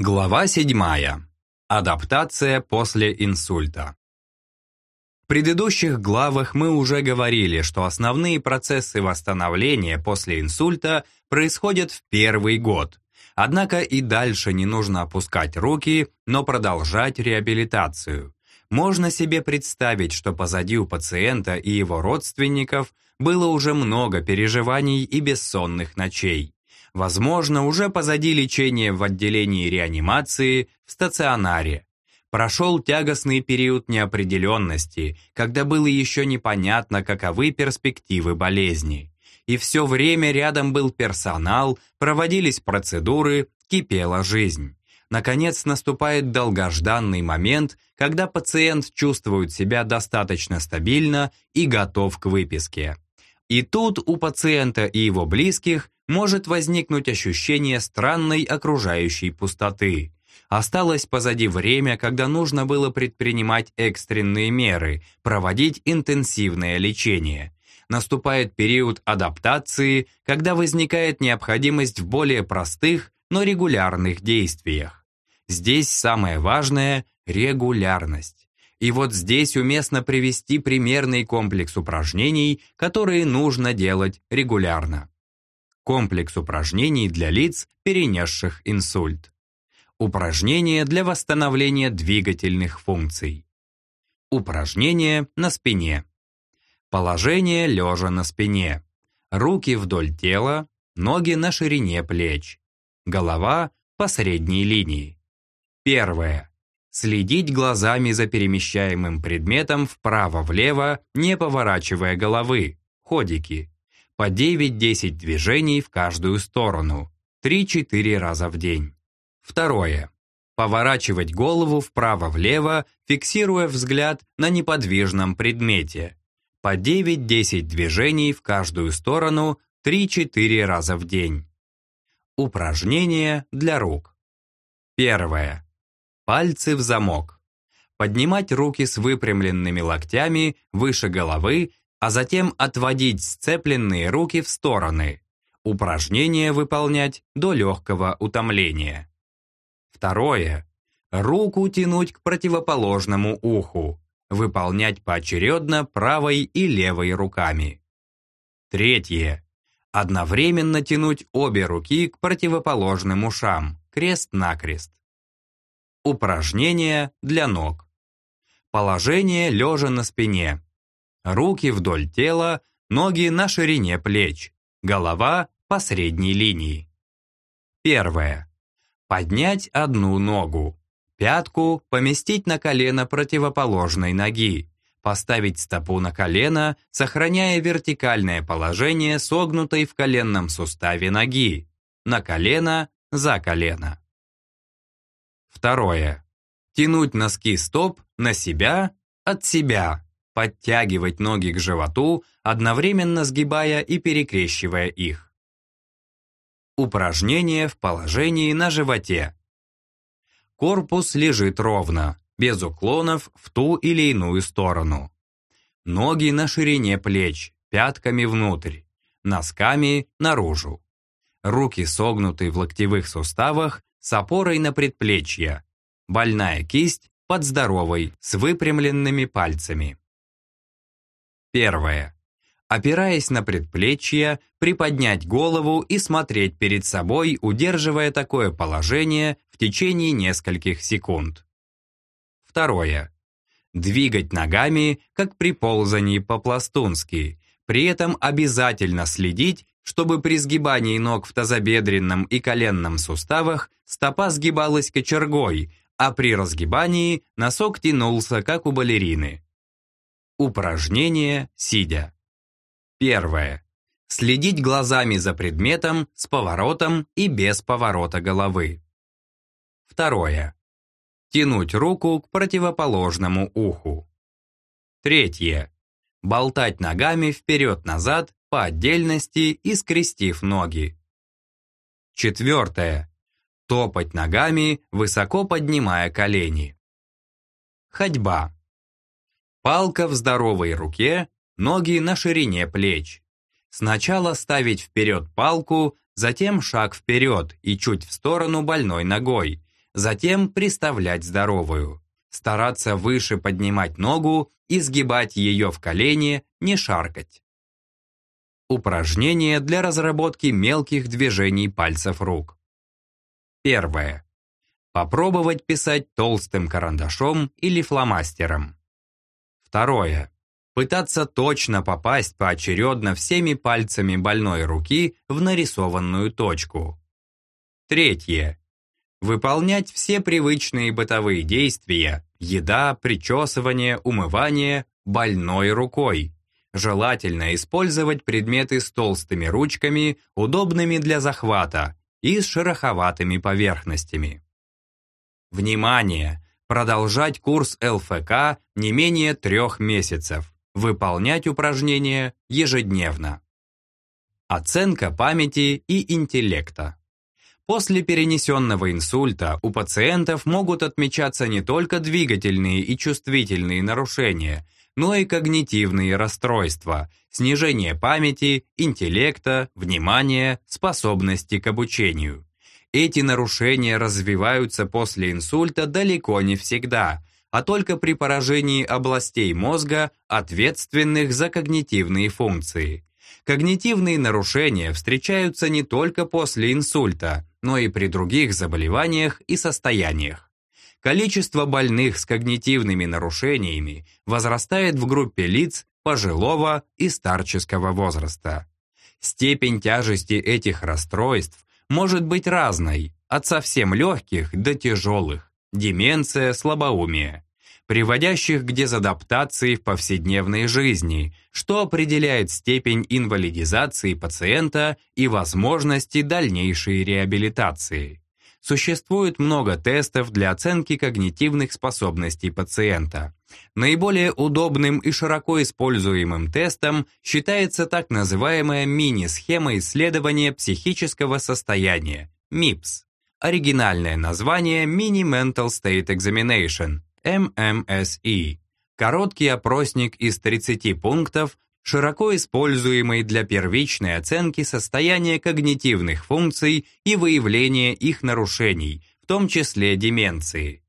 Глава 7. Адаптация после инсульта. В предыдущих главах мы уже говорили, что основные процессы восстановления после инсульта происходят в первый год. Однако и дальше не нужно опускать руки, но продолжать реабилитацию. Можно себе представить, что позади у пациента и его родственников было уже много переживаний и бессонных ночей. Возможно, уже позади лечение в отделении реанимации, в стационаре. Прошел тягостный период неопределенности, когда было еще непонятно, каковы перспективы болезни. И все время рядом был персонал, проводились процедуры, кипела жизнь. Наконец наступает долгожданный момент, когда пациент чувствует себя достаточно стабильно и готов к выписке. И тут у пациента и его близких может возникнуть ощущение странной окружающей пустоты. Осталось позади время, когда нужно было предпринимать экстренные меры, проводить интенсивное лечение. Наступает период адаптации, когда возникает необходимость в более простых, но регулярных действиях. Здесь самое важное – регулярность. И вот здесь уместно привести примерный комплекс упражнений, которые нужно делать регулярно. Комплекс упражнений для лиц, перенесших инсульт. Упражнения для восстановления двигательных функций. Упражнения на спине. Положение лежа на спине. Руки вдоль тела, ноги на ширине плеч. Голова по средней линии. Первое. Следить глазами за перемещаемым предметом вправо-влево, не поворачивая головы. Ходики. По 9-10 движений в каждую сторону. 3-4 раза в день. Второе. Поворачивать голову вправо-влево, фиксируя взгляд на неподвижном предмете. По 9-10 движений в каждую сторону 3-4 раза в день. Упражнения для рук. Первое. Пальцы в замок. Поднимать руки с выпрямленными локтями выше головы, а затем отводить сцепленные руки в стороны. Упражнение выполнять до легкого утомления. Второе. Руку тянуть к противоположному уху. Выполнять поочередно правой и левой руками. Третье. Одновременно тянуть обе руки к противоположным ушам, крест-накрест. Упражнения для ног. Положение лежа на спине. Руки вдоль тела, ноги на ширине плеч. Голова по средней линии. Первое. Поднять одну ногу. Пятку поместить на колено противоположной ноги. Поставить стопу на колено, сохраняя вертикальное положение согнутой в коленном суставе ноги. На колено, за колено. Второе. Тянуть носки стоп на себя, от себя. Подтягивать ноги к животу, одновременно сгибая и перекрещивая их. Упражнение в положении на животе. Корпус лежит ровно, без уклонов в ту или иную сторону. Ноги на ширине плеч, пятками внутрь, носками наружу. Руки согнуты в локтевых суставах с опорой на предплечье. Больная кисть под здоровой, с выпрямленными пальцами. Первое. Опираясь на предплечье, приподнять голову и смотреть перед собой, удерживая такое положение в течение нескольких секунд. Второе. Двигать ногами, как при ползании по-пластунски, при этом обязательно следить, чтобы при сгибании ног в тазобедренном и коленном суставах стопа сгибалась кочергой, а при разгибании носок тянулся, как у балерины. Упражнение сидя. Первое. Следить глазами за предметом с поворотом и без поворота головы. Второе. Тянуть руку к противоположному уху. Третье. Болтать ногами вперед-назад по отдельности и скрестив ноги. Четвертое. Топать ногами, высоко поднимая колени. Ходьба. Палка в здоровой руке, ноги на ширине плеч. Сначала ставить вперед палку, затем шаг вперед и чуть в сторону больной ногой, затем приставлять здоровую. Стараться выше поднимать ногу и сгибать ее в колени, не шаркать. Упражнение для разработки мелких движений пальцев рук. Первое. Попробовать писать толстым карандашом или фломастером. Второе. Пытаться точно попасть поочередно всеми пальцами больной руки в нарисованную точку. Третье. Выполнять все привычные бытовые действия – еда, причесывание, умывание – больной рукой. Желательно использовать предметы с толстыми ручками, удобными для захвата, и с шероховатыми поверхностями. Внимание! Продолжать курс ЛФК не менее трех месяцев. Выполнять упражнения ежедневно. Оценка памяти и интеллекта. После перенесенного инсульта у пациентов могут отмечаться не только двигательные и чувствительные нарушения, но и когнитивные расстройства, снижение памяти, интеллекта, внимания, способности к обучению. Эти нарушения развиваются после инсульта далеко не всегда, а только при поражении областей мозга, ответственных за когнитивные функции. Когнитивные нарушения встречаются не только после инсульта, но и при других заболеваниях и состояниях. Количество больных с когнитивными нарушениями возрастает в группе лиц пожилого и старческого возраста. Степень тяжести этих расстройств может быть разной, от совсем легких до тяжелых, деменция, слабоумие приводящих к дезадаптации в повседневной жизни, что определяет степень инвалидизации пациента и возможности дальнейшей реабилитации. Существует много тестов для оценки когнитивных способностей пациента. Наиболее удобным и широко используемым тестом считается так называемая мини-схема исследования психического состояния, МИПС. Оригинальное название Mini Mental State Examination, MMSE. Короткий опросник из 30 пунктов, широко используемый для первичной оценки состояния когнитивных функций и выявления их нарушений, в том числе деменции.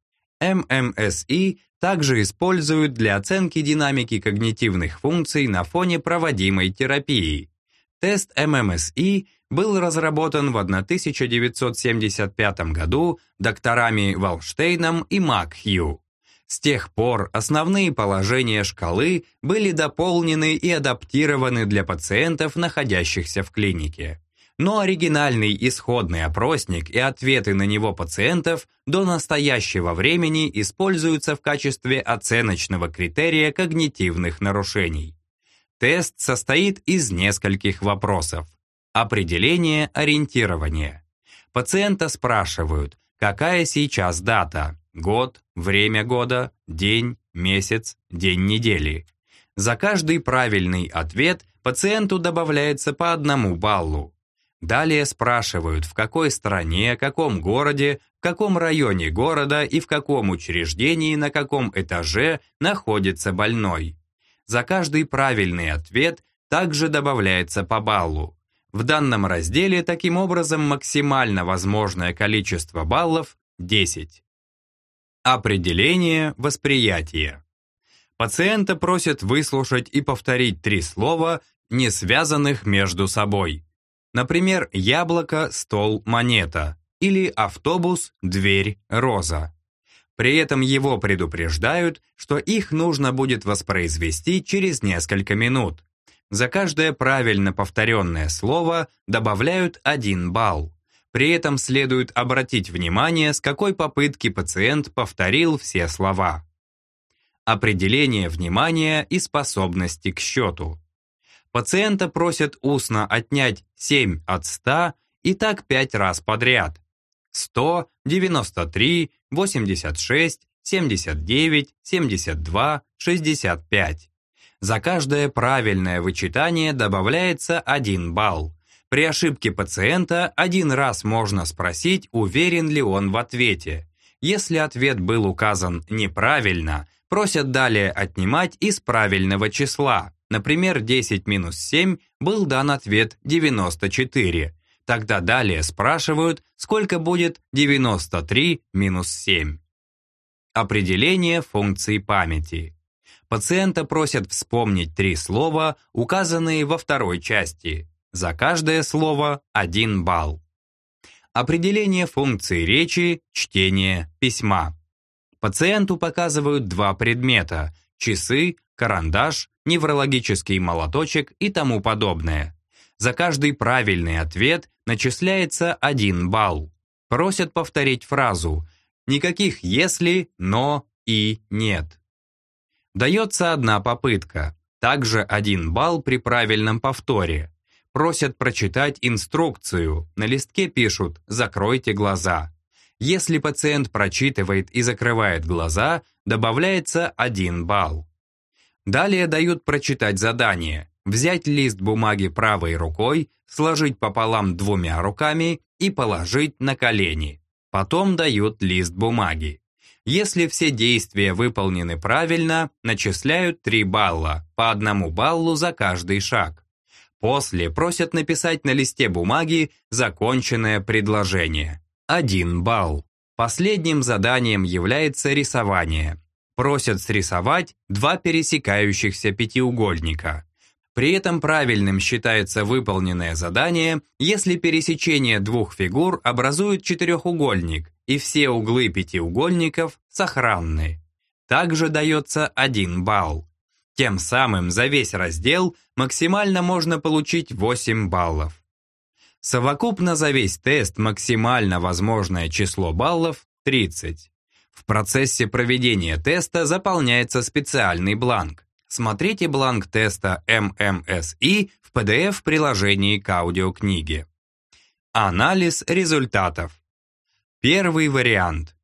MMSE также используют для оценки динамики когнитивных функций на фоне проводимой терапии. Тест MMSE был разработан в 1975 году докторами Валштейном и Макхью. С тех пор основные положения шкалы были дополнены и адаптированы для пациентов, находящихся в клинике. Но оригинальный исходный опросник и ответы на него пациентов до настоящего времени используются в качестве оценочного критерия когнитивных нарушений. Тест состоит из нескольких вопросов. Определение ориентирования. Пациента спрашивают, какая сейчас дата, год, время года, день, месяц, день недели. За каждый правильный ответ пациенту добавляется по одному баллу. Далее спрашивают, в какой стране, каком городе, в каком районе города и в каком учреждении, на каком этаже находится больной. За каждый правильный ответ также добавляется по баллу. В данном разделе таким образом максимально возможное количество баллов – 10. Определение восприятия. Пациента просят выслушать и повторить три слова, не связанных между собой. Например, яблоко, стол, монета или автобус, дверь, роза. При этом его предупреждают, что их нужно будет воспроизвести через несколько минут. За каждое правильно повторенное слово добавляют один балл. При этом следует обратить внимание, с какой попытки пациент повторил все слова. Определение внимания и способности к счету. Пациента просят устно отнять 7 от 100 и так 5 раз подряд. 100, 93, 86, 79, 72, 65. За каждое правильное вычитание добавляется 1 балл. При ошибке пациента один раз можно спросить, уверен ли он в ответе. Если ответ был указан неправильно, просят далее отнимать из правильного числа. Например, 10 минус 7 был дан ответ 94. Тогда далее спрашивают, сколько будет 93 минус 7. Определение функции памяти. Пациента просят вспомнить три слова, указанные во второй части. За каждое слово 1 балл. Определение функции речи, чтения, письма. Пациенту показывают два предмета – часы, карандаш, неврологический молоточек и тому подобное. За каждый правильный ответ начисляется один балл. Просят повторить фразу «Никаких «если», «но» и «нет». Дается одна попытка, также один балл при правильном повторе. Просят прочитать инструкцию, на листке пишут «закройте глаза». Если пациент прочитывает и закрывает глаза, добавляется один балл. Далее дают прочитать задание, взять лист бумаги правой рукой, сложить пополам двумя руками и положить на колени. Потом дают лист бумаги. Если все действия выполнены правильно, начисляют 3 балла, по одному баллу за каждый шаг. После просят написать на листе бумаги законченное предложение. 1 балл. Последним заданием является рисование. Просят срисовать два пересекающихся пятиугольника. При этом правильным считается выполненное задание, если пересечение двух фигур образует четырехугольник, и все углы пятиугольников сохранны. Также дается 1 балл. Тем самым за весь раздел максимально можно получить 8 баллов. Совокупно за весь тест максимально возможное число баллов 30. В процессе проведения теста заполняется специальный бланк. Смотрите бланк теста MMSI в PDF-приложении к аудиокниге. Анализ результатов. Первый вариант.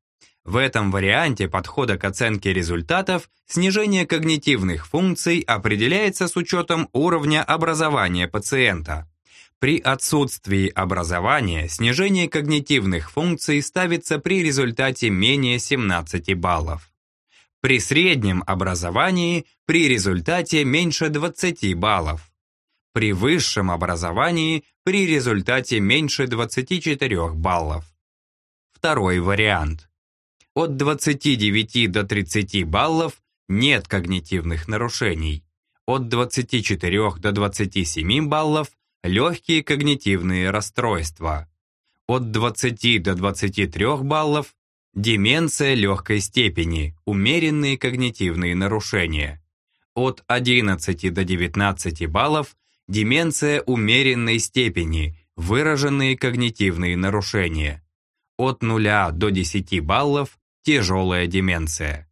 В этом варианте подхода к оценке результатов снижение когнитивных функций определяется с учетом уровня образования пациента. При отсутствии образования снижение когнитивных функций ставится при результате менее 17 баллов. При среднем образовании при результате меньше 20 баллов. При высшем образовании при результате меньше 24 баллов. Второй вариант. От 29 до 30 баллов нет когнитивных нарушений. От 24 до 27 баллов легкие когнитивные расстройства. От 20 до 23 баллов деменция легкой степени, умеренные когнитивные нарушения. От 11 до 19 баллов деменция умеренной степени, выраженные когнитивные нарушения. От 0 до 10 баллов тяжелая деменция.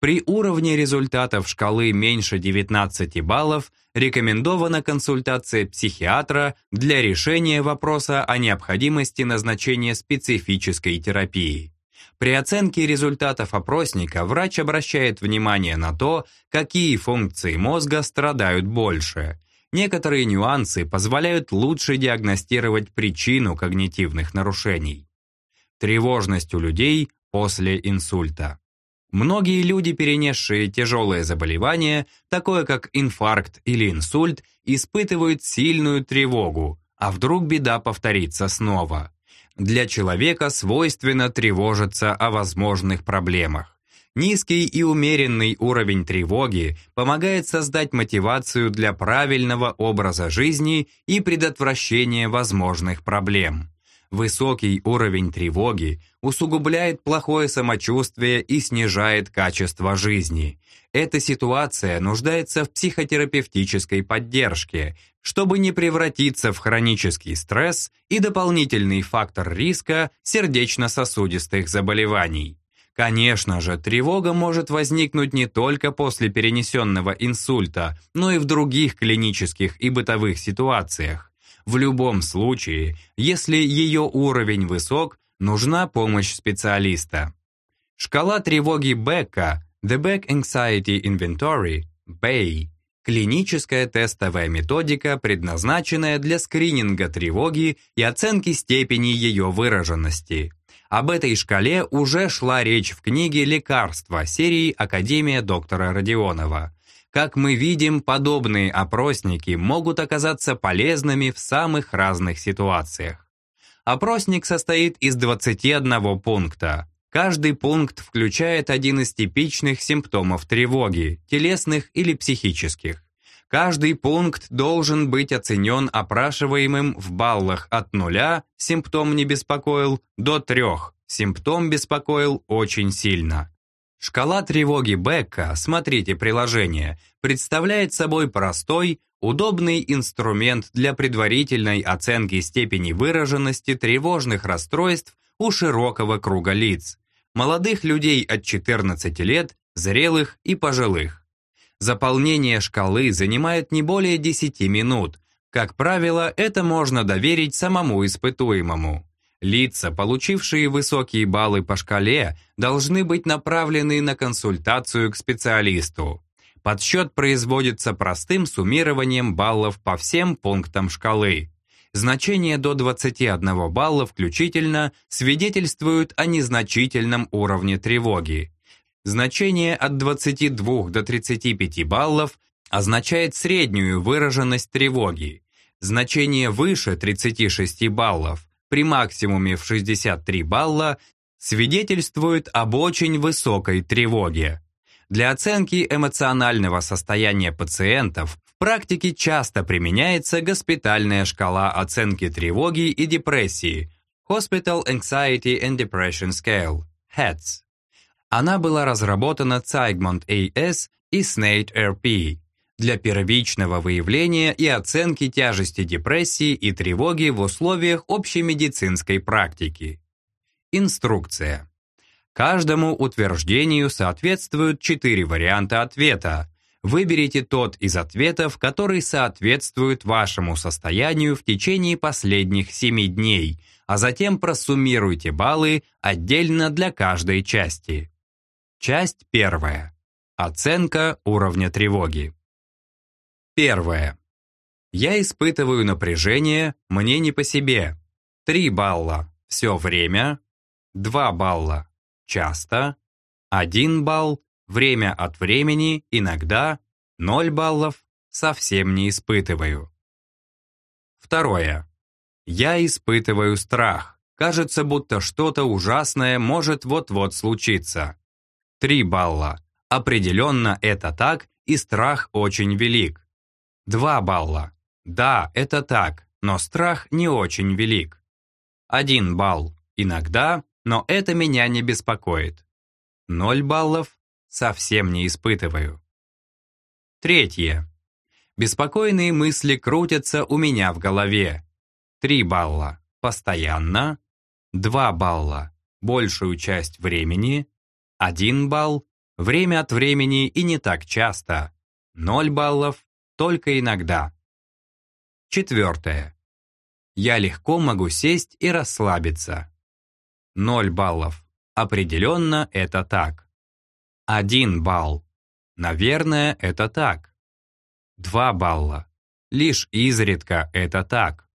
При уровне результатов шкалы меньше 19 баллов рекомендована консультация психиатра для решения вопроса о необходимости назначения специфической терапии. При оценке результатов опросника врач обращает внимание на то, какие функции мозга страдают больше. Некоторые нюансы позволяют лучше диагностировать причину когнитивных нарушений. Тревожность у людей после инсульта. Многие люди, перенесшие тяжелое заболевание, такое как инфаркт или инсульт, испытывают сильную тревогу, а вдруг беда повторится снова. Для человека свойственно тревожиться о возможных проблемах. Низкий и умеренный уровень тревоги помогает создать мотивацию для правильного образа жизни и предотвращения возможных проблем. Высокий уровень тревоги усугубляет плохое самочувствие и снижает качество жизни. Эта ситуация нуждается в психотерапевтической поддержке, чтобы не превратиться в хронический стресс и дополнительный фактор риска сердечно-сосудистых заболеваний. Конечно же, тревога может возникнуть не только после перенесенного инсульта, но и в других клинических и бытовых ситуациях. В любом случае, если ее уровень высок, нужна помощь специалиста. Шкала тревоги Бека The Beck Anxiety Inventory, BAY, клиническая тестовая методика, предназначенная для скрининга тревоги и оценки степени ее выраженности. Об этой шкале уже шла речь в книге «Лекарства» серии «Академия доктора Родионова». Как мы видим, подобные опросники могут оказаться полезными в самых разных ситуациях. Опросник состоит из 21 пункта. Каждый пункт включает один из типичных симптомов тревоги, телесных или психических. Каждый пункт должен быть оценен опрашиваемым в баллах от нуля «симптом не беспокоил» до трех «симптом беспокоил очень сильно». Шкала тревоги Бекка, смотрите приложение, представляет собой простой, удобный инструмент для предварительной оценки степени выраженности тревожных расстройств у широкого круга лиц, молодых людей от 14 лет, зрелых и пожилых. Заполнение шкалы занимает не более 10 минут. Как правило, это можно доверить самому испытуемому. Лица, получившие высокие баллы по шкале, должны быть направлены на консультацию к специалисту. Подсчет производится простым суммированием баллов по всем пунктам шкалы. Значения до 21 балла включительно свидетельствуют о незначительном уровне тревоги. Значение от 22 до 35 баллов означает среднюю выраженность тревоги. Значение выше 36 баллов при максимуме в 63 балла свидетельствует об очень высокой тревоге. Для оценки эмоционального состояния пациентов в практике часто применяется госпитальная шкала оценки тревоги и депрессии Hospital Anxiety and Depression Scale, HADS. Она была разработана Цайгмонт AS и Snate RP для первичного выявления и оценки тяжести депрессии и тревоги в условиях общемедицинской практики. Инструкция. Каждому утверждению соответствуют четыре варианта ответа. Выберите тот из ответов, который соответствует вашему состоянию в течение последних семи дней, а затем просуммируйте баллы отдельно для каждой части. Часть первая. Оценка уровня тревоги. Первое. Я испытываю напряжение, мне не по себе. 3 балла. Все время. 2 балла часто, 1 балл, время от времени, иногда, 0 баллов, совсем не испытываю. Второе. Я испытываю страх. Кажется, будто что-то ужасное может вот-вот случиться. 3 балла. Определенно это так, и страх очень велик. 2 балла. Да, это так, но страх не очень велик. 1 балл. Иногда, но это меня не беспокоит. Ноль баллов совсем не испытываю. Третье. Беспокойные мысли крутятся у меня в голове. Три балла постоянно, два балла большую часть времени, один балл время от времени и не так часто, ноль баллов только иногда. Четвертое. Я легко могу сесть и расслабиться. 0 баллов. Определенно это так. 1 балл. Наверное, это так. 2 балла. Лишь изредка это так.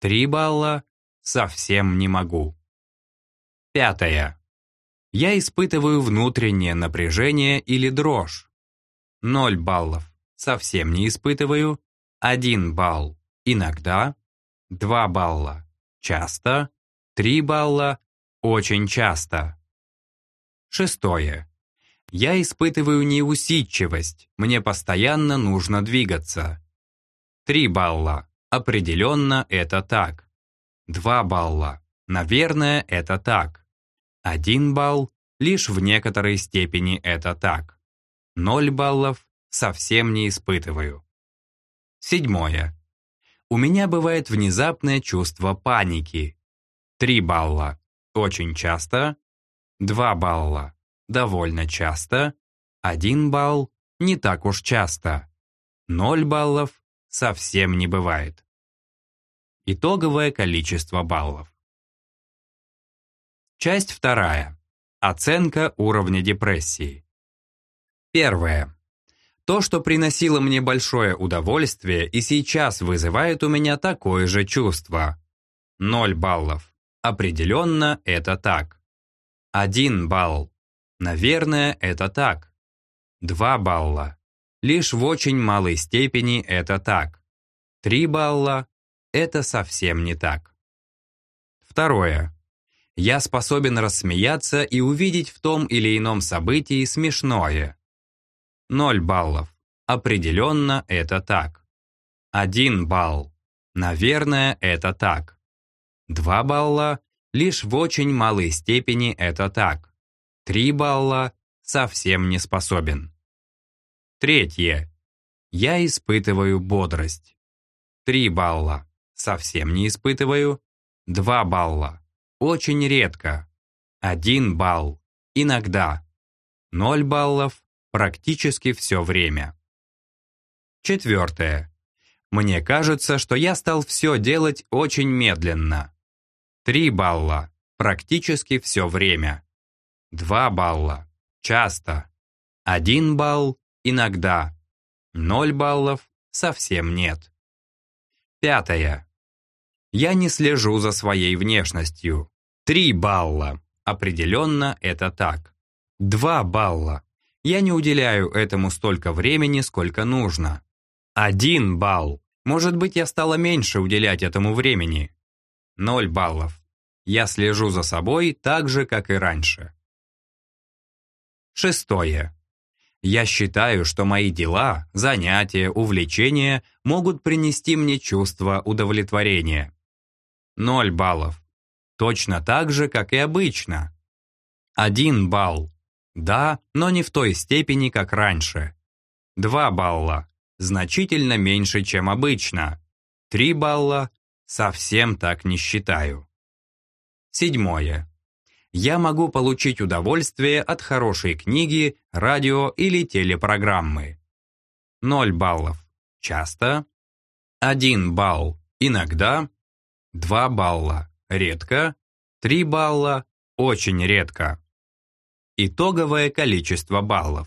3 балла. Совсем не могу. Пятое. Я испытываю внутреннее напряжение или дрожь. 0 баллов. Совсем не испытываю. 1 балл. Иногда. 2 балла. Часто. 3 балла. Очень часто. Шестое. Я испытываю неусидчивость, мне постоянно нужно двигаться. Три балла. Определенно это так. Два балла. Наверное, это так. Один балл. Лишь в некоторой степени это так. Ноль баллов. Совсем не испытываю. Седьмое. У меня бывает внезапное чувство паники. Три балла очень часто, 2 балла довольно часто, 1 балл не так уж часто, 0 баллов совсем не бывает. Итоговое количество баллов. Часть вторая. Оценка уровня депрессии. Первое. То, что приносило мне большое удовольствие и сейчас вызывает у меня такое же чувство. 0 баллов. Определенно это так. Один балл. Наверное, это так. Два балла. Лишь в очень малой степени это так. Три балла. Это совсем не так. Второе. Я способен рассмеяться и увидеть в том или ином событии смешное. 0 баллов. Определенно это так. 1 балл. Наверное, это так. 2 балла. Лишь в очень малой степени это так. 3 балла. Совсем не способен. Третье. Я испытываю бодрость. 3 балла. Совсем не испытываю. 2 балла. Очень редко. 1 балл. Иногда. 0 баллов. Практически все время. Четвертое. Мне кажется, что я стал все делать очень медленно. 3 балла. Практически все время. 2 балла. Часто. 1 балл. Иногда. 0 баллов. Совсем нет. Пятое. Я не слежу за своей внешностью. 3 балла. Определенно это так. 2 балла. Я не уделяю этому столько времени, сколько нужно. 1 балл. Может быть, я стала меньше уделять этому времени. 0 баллов. Я слежу за собой так же, как и раньше. Шестое. Я считаю, что мои дела, занятия, увлечения могут принести мне чувство удовлетворения. Ноль баллов. Точно так же, как и обычно. Один балл. Да, но не в той степени, как раньше. Два балла. Значительно меньше, чем обычно. Три балла. Совсем так не считаю. Седьмое я могу получить удовольствие от хорошей книги, радио или телепрограммы. 0 баллов. Часто. 1 балл. Иногда. 2 балла. Редко. 3 балла. Очень редко. Итоговое количество баллов.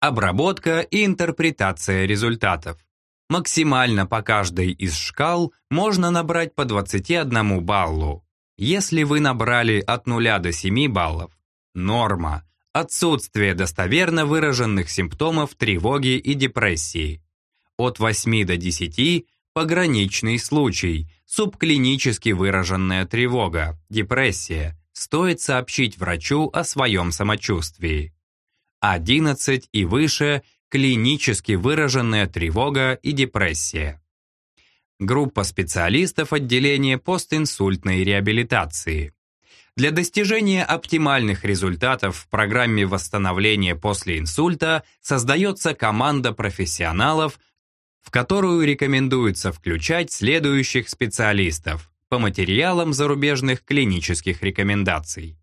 Обработка и интерпретация результатов. Максимально по каждой из шкал можно набрать по 21 баллу. Если вы набрали от 0 до 7 баллов, норма, отсутствие достоверно выраженных симптомов тревоги и депрессии. От 8 до 10 – пограничный случай, субклинически выраженная тревога, депрессия, стоит сообщить врачу о своем самочувствии. 11 и выше – клинически выраженная тревога и депрессия группа специалистов отделения постинсультной реабилитации. Для достижения оптимальных результатов в программе восстановления после инсульта создается команда профессионалов, в которую рекомендуется включать следующих специалистов по материалам зарубежных клинических рекомендаций.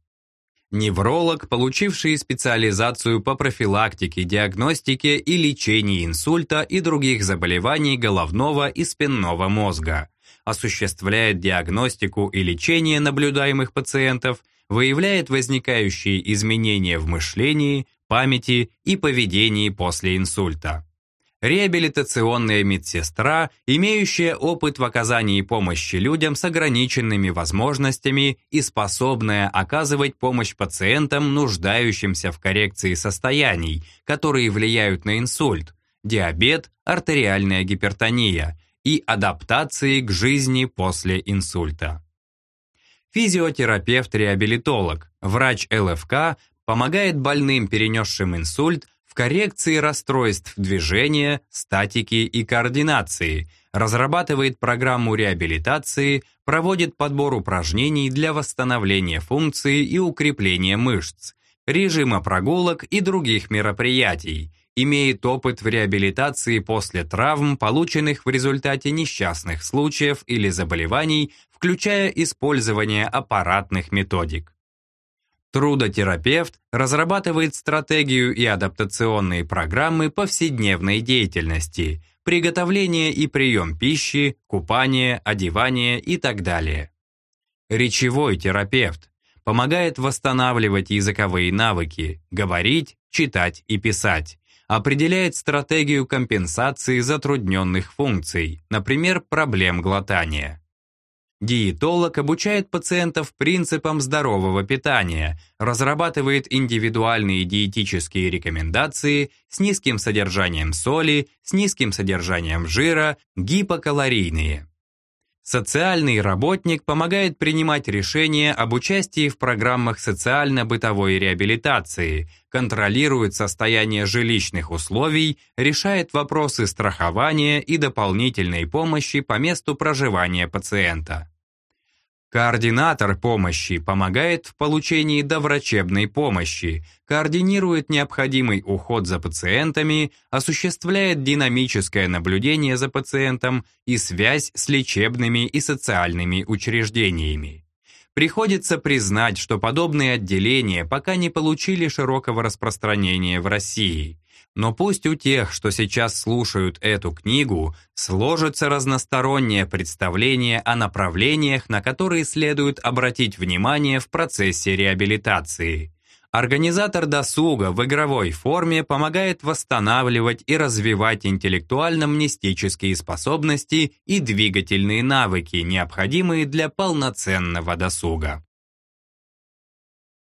Невролог, получивший специализацию по профилактике, диагностике и лечении инсульта и других заболеваний головного и спинного мозга, осуществляет диагностику и лечение наблюдаемых пациентов, выявляет возникающие изменения в мышлении, памяти и поведении после инсульта реабилитационная медсестра, имеющая опыт в оказании помощи людям с ограниченными возможностями и способная оказывать помощь пациентам, нуждающимся в коррекции состояний, которые влияют на инсульт, диабет, артериальная гипертония и адаптации к жизни после инсульта. Физиотерапевт-реабилитолог, врач ЛФК помогает больным, перенесшим инсульт, коррекции расстройств движения, статики и координации, разрабатывает программу реабилитации, проводит подбор упражнений для восстановления функции и укрепления мышц, режима прогулок и других мероприятий, имеет опыт в реабилитации после травм, полученных в результате несчастных случаев или заболеваний, включая использование аппаратных методик. Трудотерапевт разрабатывает стратегию и адаптационные программы повседневной деятельности, приготовление и прием пищи, купание, одевание и так далее. Речевой терапевт помогает восстанавливать языковые навыки, говорить, читать и писать, определяет стратегию компенсации затрудненных функций, например, проблем глотания. Диетолог обучает пациентов принципам здорового питания, разрабатывает индивидуальные диетические рекомендации с низким содержанием соли, с низким содержанием жира, гипокалорийные. Социальный работник помогает принимать решения об участии в программах социально-бытовой реабилитации, контролирует состояние жилищных условий, решает вопросы страхования и дополнительной помощи по месту проживания пациента. Координатор помощи помогает в получении доврачебной помощи, координирует необходимый уход за пациентами, осуществляет динамическое наблюдение за пациентом и связь с лечебными и социальными учреждениями. Приходится признать, что подобные отделения пока не получили широкого распространения в России. Но пусть у тех, что сейчас слушают эту книгу, сложится разностороннее представление о направлениях, на которые следует обратить внимание в процессе реабилитации. Организатор досуга в игровой форме помогает восстанавливать и развивать интеллектуально-мнестические способности и двигательные навыки, необходимые для полноценного досуга.